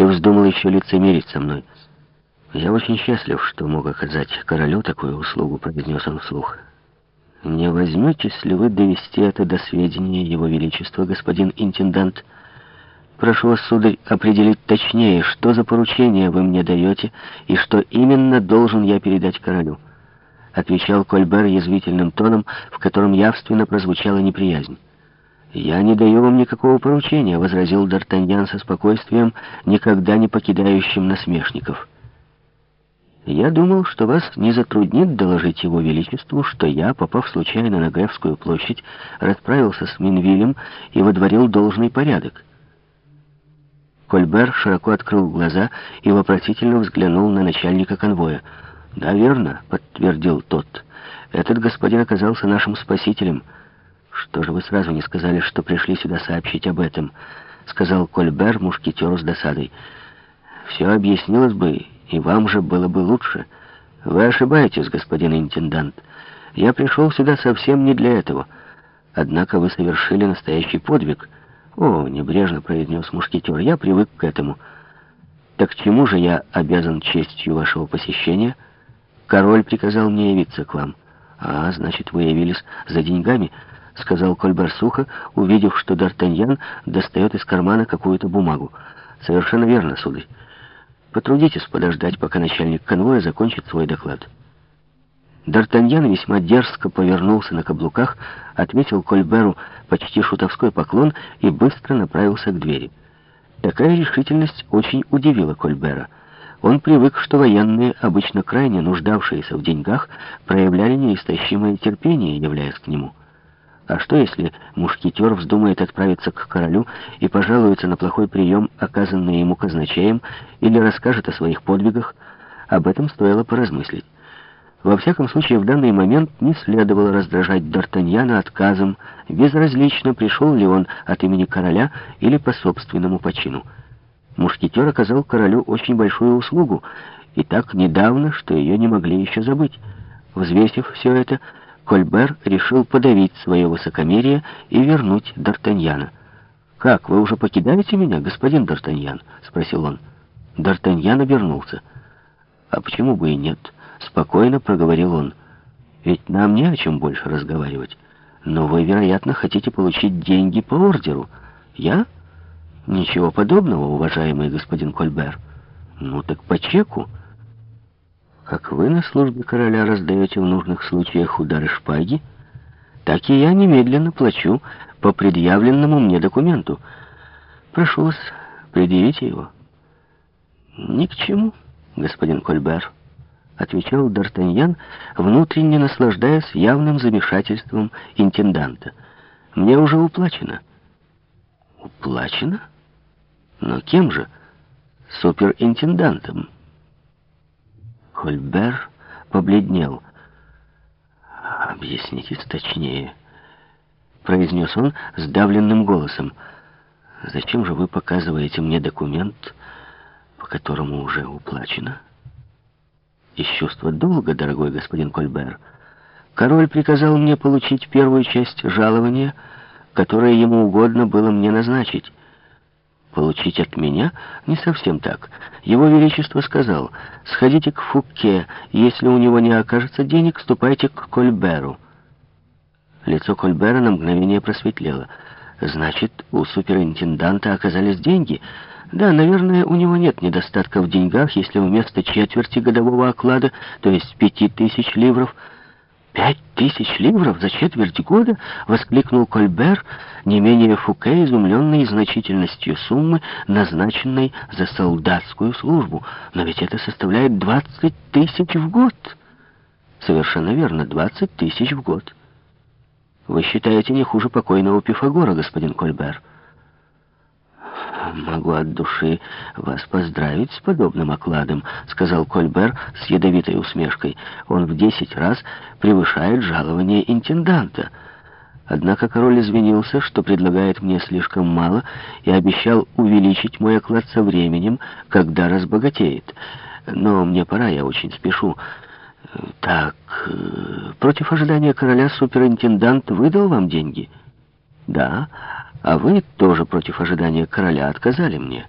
Ты вздумал еще лицемерить со мной. Я очень счастлив, что мог оказать королю такую услугу, произнес он вслух. Не возьметесь ли вы довести это до сведения его величества, господин интендант? Прошу вас, сударь, определить точнее, что за поручение вы мне даете и что именно должен я передать королю. Отвечал Кольбер язвительным тоном, в котором явственно прозвучала неприязнь. «Я не даю вам никакого поручения», — возразил Д'Артаньян со спокойствием, никогда не покидающим насмешников. «Я думал, что вас не затруднит доложить его величеству, что я, попав случайно на Гревскую площадь, расправился с Минвилем и водворил должный порядок». Кольбер широко открыл глаза и вопросительно взглянул на начальника конвоя. «Да, верно», — подтвердил тот. «Этот господин оказался нашим спасителем». «Что же вы сразу не сказали, что пришли сюда сообщить об этом?» — сказал Кольбер мушкетеру с досадой. «Все объяснилось бы, и вам же было бы лучше. Вы ошибаетесь, господин интендант. Я пришел сюда совсем не для этого. Однако вы совершили настоящий подвиг». «О», — небрежно произнес мушкетер, — «я привык к этому». «Так чему же я обязан честью вашего посещения? Король приказал мне явиться к вам». «А, значит, вы явились за деньгами?» — сказал Кольбер сухо, увидев, что Д'Артаньян достает из кармана какую-то бумагу. «Совершенно верно, сударь. Потрудитесь подождать, пока начальник конвоя закончит свой доклад». Д'Артаньян весьма дерзко повернулся на каблуках, отметил Кольберу почти шутовской поклон и быстро направился к двери. Такая решительность очень удивила Кольбера. Он привык, что военные, обычно крайне нуждавшиеся в деньгах, проявляли неистощимое терпение, являясь к нему. А что, если мушкетер вздумает отправиться к королю и пожалуется на плохой прием, оказанный ему казначеем, или расскажет о своих подвигах? Об этом стоило поразмыслить. Во всяком случае, в данный момент не следовало раздражать Д'Артаньяна отказом, безразлично, пришел ли он от имени короля или по собственному почину. Мушкетер оказал королю очень большую услугу, и так недавно, что ее не могли еще забыть. Взвесив все это, Кольбер решил подавить свое высокомерие и вернуть Д'Артаньяна. «Как, вы уже покидаете меня, господин Д'Артаньян?» — спросил он. Д'Артаньян обернулся. «А почему бы и нет?» — спокойно проговорил он. «Ведь нам не о чем больше разговаривать. Но вы, вероятно, хотите получить деньги по ордеру. Я? Ничего подобного, уважаемый господин Кольбер. Ну так по чеку». Как вы на службе короля раздаете в нужных случаях удары шпаги, так и я немедленно плачу по предъявленному мне документу. Прошу вас, предъявите его. Ни к чему, господин Кольбер, отвечал Д'Артаньян, внутренне наслаждаясь явным замешательством интенданта. Мне уже уплачено. Уплачено? Но кем же? Суперинтендантом. Кольбер побледнел. «Объяснитесь точнее», — произнес он сдавленным голосом. «Зачем же вы показываете мне документ, по которому уже уплачено?» «Из чувства долга, дорогой господин Кольбер, король приказал мне получить первую часть жалования, которое ему угодно было мне назначить». Получить от меня не совсем так. Его Величество сказал, сходите к Фуке, если у него не окажется денег, ступайте к Кольберу. Лицо Кольбера на мгновение просветлело. Значит, у суперинтенданта оказались деньги? Да, наверное, у него нет недостатка в деньгах, если вместо четверти годового оклада, то есть пяти тысяч ливров, «Пять тысяч ливров за четверть года?» — воскликнул Кольбер, не менее Фуке, изумленный значительностью суммы, назначенной за солдатскую службу. «Но ведь это составляет двадцать тысяч в год!» «Совершенно верно, двадцать тысяч в год!» «Вы считаете не хуже покойного Пифагора, господин Кольбер?» «Могу от души вас поздравить с подобным окладом», — сказал Кольбер с ядовитой усмешкой. «Он в десять раз превышает жалование интенданта». Однако король извинился, что предлагает мне слишком мало, и обещал увеличить мой оклад со временем, когда разбогатеет. Но мне пора, я очень спешу. Так, э, против ожидания короля суперинтендант выдал вам деньги? Да, а вы тоже против ожидания короля отказали мне.